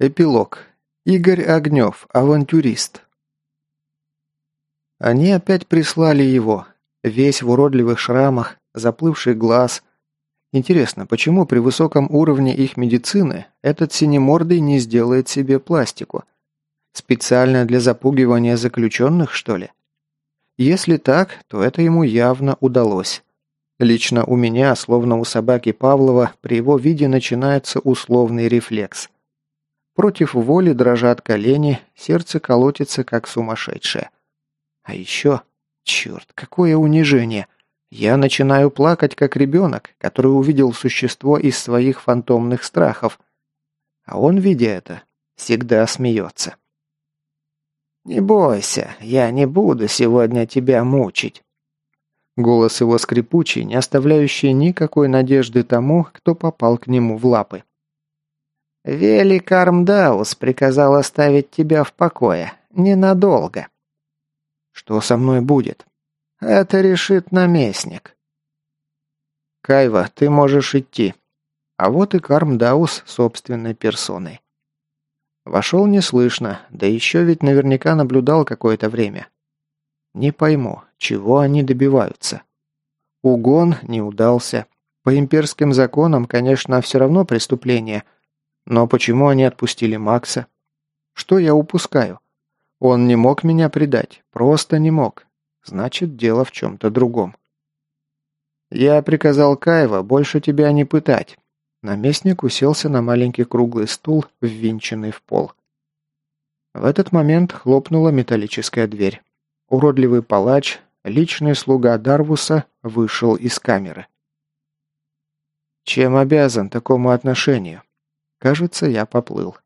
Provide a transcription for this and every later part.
Эпилог. Игорь Огнев, авантюрист. Они опять прислали его. Весь в уродливых шрамах, заплывший глаз. Интересно, почему при высоком уровне их медицины этот синемордый не сделает себе пластику? Специально для запугивания заключенных, что ли? Если так, то это ему явно удалось. Лично у меня, словно у собаки Павлова, при его виде начинается условный рефлекс – Против воли дрожат колени, сердце колотится, как сумасшедшее. А еще... Черт, какое унижение! Я начинаю плакать, как ребенок, который увидел существо из своих фантомных страхов. А он, видя это, всегда смеется. «Не бойся, я не буду сегодня тебя мучить». Голос его скрипучий, не оставляющий никакой надежды тому, кто попал к нему в лапы. Вели Кармдаус приказал оставить тебя в покое. Ненадолго. Что со мной будет? Это решит наместник. Кайва, ты можешь идти. А вот и Кармдаус собственной персоной. Вошел неслышно, да еще ведь наверняка наблюдал какое-то время. Не пойму, чего они добиваются. Угон не удался. По имперским законам, конечно, все равно преступление – но почему они отпустили Макса? Что я упускаю? Он не мог меня предать, просто не мог. Значит, дело в чем-то другом. Я приказал Каева больше тебя не пытать. Наместник уселся на маленький круглый стул, ввинченный в пол. В этот момент хлопнула металлическая дверь. Уродливый палач, личный слуга Дарвуса, вышел из камеры. Чем обязан такому отношению? Кажется, я поплыл.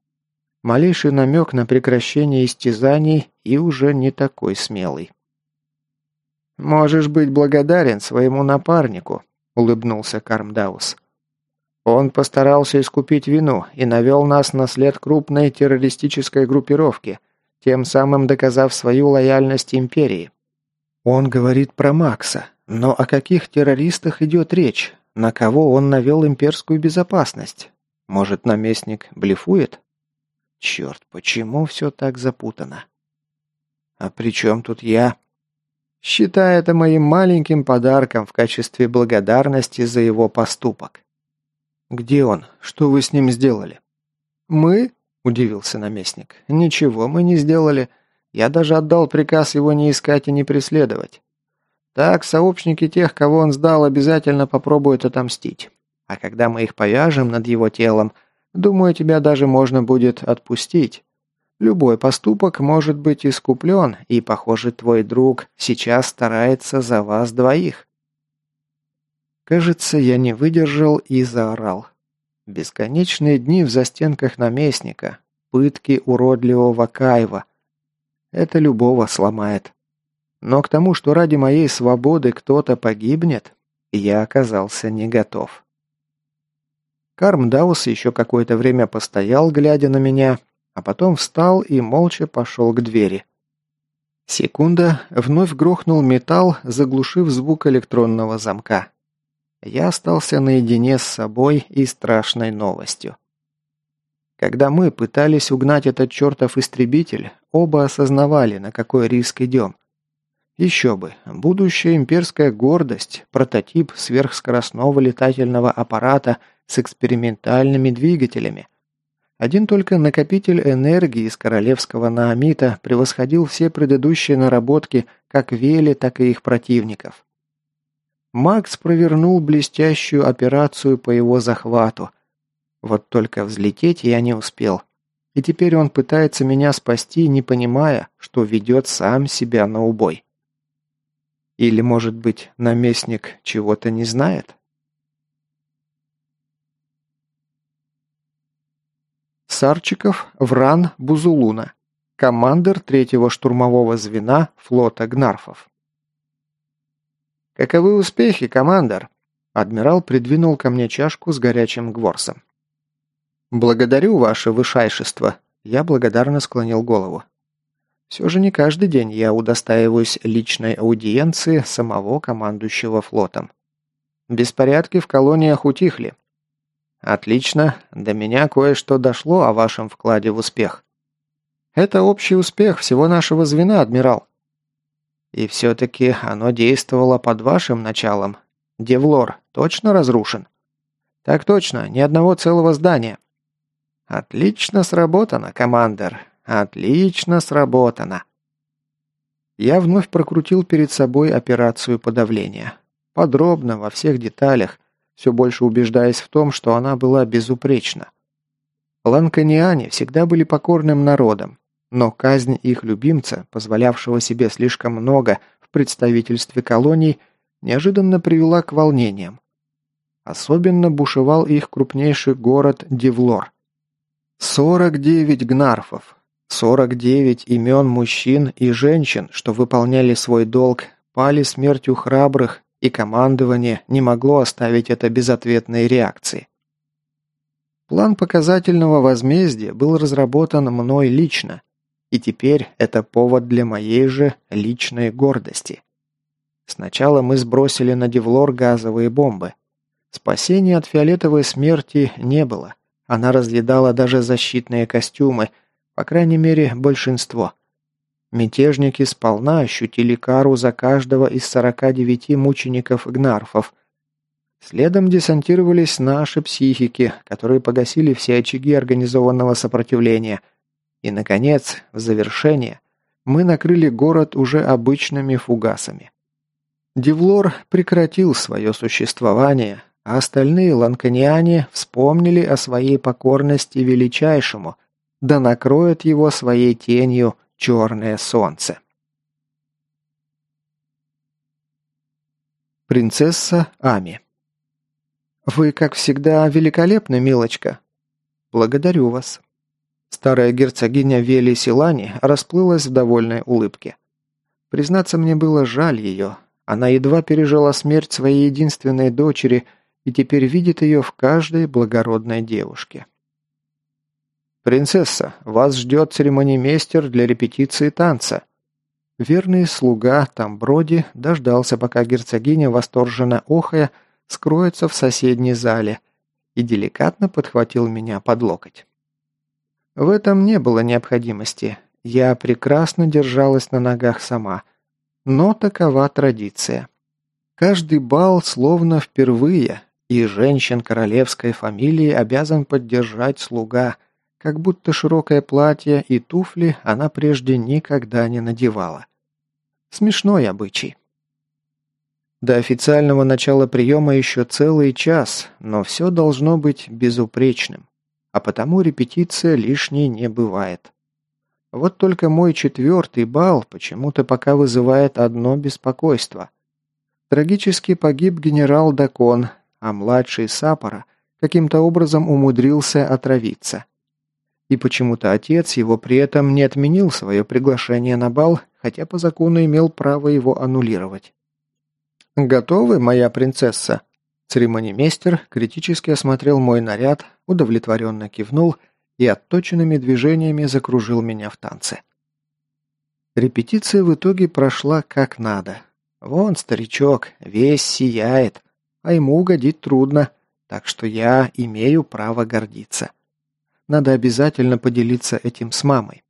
Малейший намек на прекращение истязаний и уже не такой смелый. «Можешь быть благодарен своему напарнику», — улыбнулся Кармдаус. «Он постарался искупить вину и навел нас на след крупной террористической группировки, тем самым доказав свою лояльность империи». Он говорит про Макса, но о каких террористах идет речь? На кого он навел имперскую безопасность? Может, наместник блефует? Черт, почему все так запутано? А при чем тут я? Считай это моим маленьким подарком в качестве благодарности за его поступок. Где он? Что вы с ним сделали? Мы? Удивился наместник. Ничего мы не сделали. Я даже отдал приказ его не искать и не преследовать. Так, сообщники тех, кого он сдал, обязательно попробуют отомстить. А когда мы их повяжем над его телом, думаю, тебя даже можно будет отпустить. Любой поступок может быть искуплен, и, похоже, твой друг сейчас старается за вас двоих. Кажется, я не выдержал и заорал. Бесконечные дни в застенках наместника, пытки уродливого Кайва. Это любого сломает. Но к тому, что ради моей свободы кто-то погибнет, я оказался не готов. Кармдаус еще какое-то время постоял, глядя на меня, а потом встал и молча пошел к двери. Секунда, вновь грохнул металл, заглушив звук электронного замка. Я остался наедине с собой и страшной новостью. Когда мы пытались угнать этот чертов истребитель, оба осознавали, на какой риск идем. Еще бы, будущая имперская гордость, прототип сверхскоростного летательного аппарата – с экспериментальными двигателями. Один только накопитель энергии из королевского наамита превосходил все предыдущие наработки как Вели, так и их противников. Макс провернул блестящую операцию по его захвату. Вот только взлететь я не успел. И теперь он пытается меня спасти, не понимая, что ведет сам себя на убой. Или, может быть, наместник чего-то не знает? Сарчиков Вран Бузулуна, командир третьего штурмового звена флота Гнарфов. «Каковы успехи, командор?» Адмирал придвинул ко мне чашку с горячим гворсом. «Благодарю, ваше вышайшество», я благодарно склонил голову. Все же не каждый день я удостаиваюсь личной аудиенции самого командующего флотом. Беспорядки в колониях утихли. Отлично, до меня кое-что дошло о вашем вкладе в успех. Это общий успех всего нашего звена, адмирал. И все-таки оно действовало под вашим началом. Девлор точно разрушен? Так точно, ни одного целого здания. Отлично сработано, командир. Отлично сработано. Я вновь прокрутил перед собой операцию подавления. Подробно, во всех деталях, все больше убеждаясь в том, что она была безупречна. Ланканиане всегда были покорным народом, но казнь их любимца, позволявшего себе слишком много в представительстве колоний, неожиданно привела к волнениям. Особенно бушевал их крупнейший город Девлор. 49 гнарфов, 49 имен мужчин и женщин, что выполняли свой долг, пали смертью храбрых, и командование не могло оставить это безответной реакции. План показательного возмездия был разработан мной лично, и теперь это повод для моей же личной гордости. Сначала мы сбросили на Девлор газовые бомбы. Спасения от фиолетовой смерти не было. Она разъедала даже защитные костюмы, по крайней мере, большинство. Мятежники сполна ощутили кару за каждого из 49 мучеников-гнарфов. Следом десантировались наши психики, которые погасили все очаги организованного сопротивления – и, наконец, в завершение, мы накрыли город уже обычными фугасами. Девлор прекратил свое существование, а остальные ланканиане вспомнили о своей покорности величайшему, да накроет его своей тенью черное солнце. Принцесса Ами «Вы, как всегда, великолепны, милочка. Благодарю вас. Старая герцогиня Вели Силани расплылась в довольной улыбке. Признаться, мне было жаль ее. Она едва пережила смерть своей единственной дочери и теперь видит ее в каждой благородной девушке. «Принцесса, вас ждет церемонимейстер для репетиции танца». Верный слуга Тамброди дождался, пока герцогиня, восторженно охая, скроется в соседней зале и деликатно подхватил меня под локоть. В этом не было необходимости. Я прекрасно держалась на ногах сама. Но такова традиция. Каждый бал словно впервые, и женщин королевской фамилии обязан поддержать слуга, как будто широкое платье и туфли она прежде никогда не надевала. Смешной обычай. До официального начала приема еще целый час, но все должно быть безупречным а потому репетиция лишней не бывает. Вот только мой четвертый бал почему-то пока вызывает одно беспокойство. Трагически погиб генерал Дакон, а младший Сапора каким-то образом умудрился отравиться. И почему-то отец его при этом не отменил свое приглашение на бал, хотя по закону имел право его аннулировать. «Готовы, моя принцесса?» Церемонимейстер критически осмотрел мой наряд, удовлетворенно кивнул и отточенными движениями закружил меня в танце. Репетиция в итоге прошла как надо. Вон старичок, весь сияет, а ему угодить трудно, так что я имею право гордиться. Надо обязательно поделиться этим с мамой.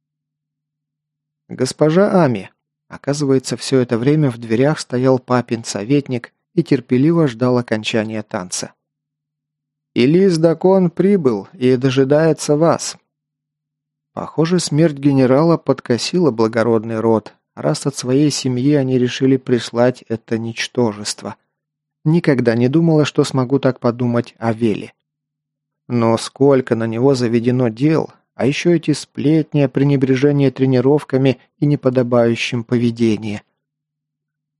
«Госпожа Ами», оказывается, все это время в дверях стоял папин советник и терпеливо ждал окончания танца. «Илис Дакон прибыл и дожидается вас». Похоже, смерть генерала подкосила благородный род, раз от своей семьи они решили прислать это ничтожество. Никогда не думала, что смогу так подумать о Веле. Но сколько на него заведено дел, а еще эти сплетни, пренебрежение тренировками и неподобающим поведение –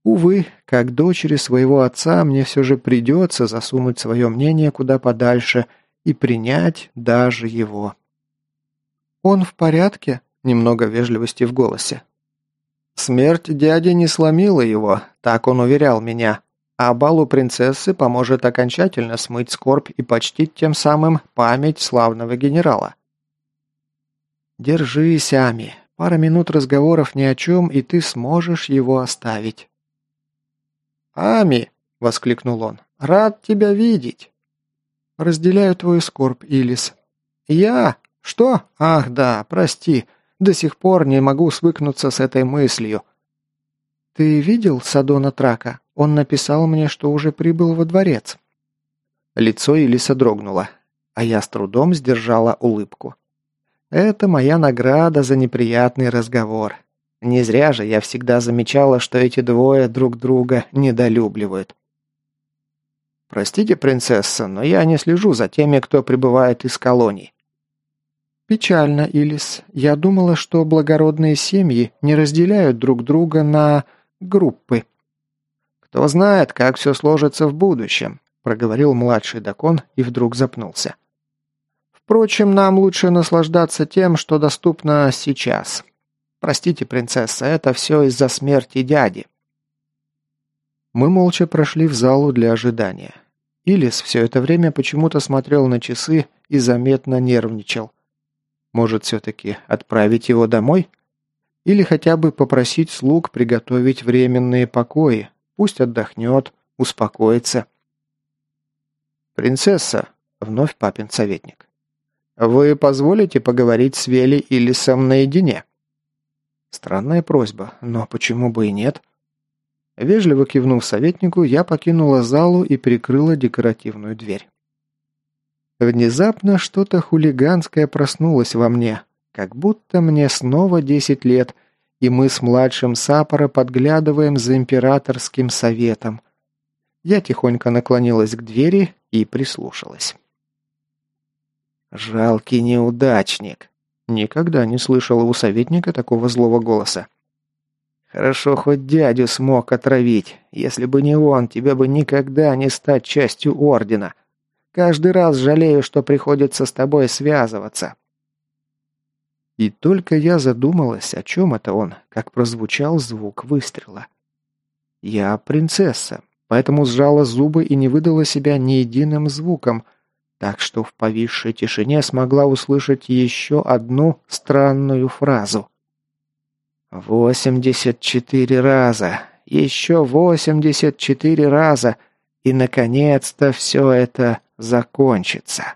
Увы, как дочери своего отца мне все же придется засунуть свое мнение куда подальше и принять даже его. «Он в порядке?» – немного вежливости в голосе. «Смерть дяди не сломила его, так он уверял меня, а балу принцессы поможет окончательно смыть скорбь и почтить тем самым память славного генерала». «Держись, Ами. Пара минут разговоров ни о чем, и ты сможешь его оставить». «Ами!» – воскликнул он. «Рад тебя видеть!» Разделяю твою скорбь, Илис». «Я? Что? Ах, да, прости. До сих пор не могу свыкнуться с этой мыслью». «Ты видел Садона Трака? Он написал мне, что уже прибыл во дворец». Лицо Илиса дрогнуло, а я с трудом сдержала улыбку. «Это моя награда за неприятный разговор. Не зря же я всегда замечала, что эти двое друг друга недолюбливают. «Простите, принцесса, но я не слежу за теми, кто прибывает из колоний». «Печально, Илис. Я думала, что благородные семьи не разделяют друг друга на группы». «Кто знает, как все сложится в будущем», – проговорил младший Дакон и вдруг запнулся. «Впрочем, нам лучше наслаждаться тем, что доступно сейчас». Простите, принцесса, это все из-за смерти дяди». Мы молча прошли в залу для ожидания. Илис все это время почему-то смотрел на часы и заметно нервничал. Может, все-таки отправить его домой? Или хотя бы попросить слуг приготовить временные покои. Пусть отдохнет, успокоится. «Принцесса», — вновь папин советник, — «вы позволите поговорить с Вели Илисом наедине?» Странная просьба, но почему бы и нет? Вежливо кивнув советнику, я покинула залу и прикрыла декоративную дверь. Внезапно что-то хулиганское проснулось во мне, как будто мне снова десять лет, и мы с младшим Сапора подглядываем за императорским советом. Я тихонько наклонилась к двери и прислушалась. «Жалкий неудачник», Никогда не слышал у советника такого злого голоса. «Хорошо, хоть дядю смог отравить. Если бы не он, тебе бы никогда не стать частью Ордена. Каждый раз жалею, что приходится с тобой связываться». И только я задумалась, о чем это он, как прозвучал звук выстрела. Я принцесса, поэтому сжала зубы и не выдала себя ни единым звуком, так что в повисшей тишине смогла услышать еще одну странную фразу. «Восемьдесят четыре раза! Еще восемьдесят четыре раза! И, наконец-то, все это закончится!»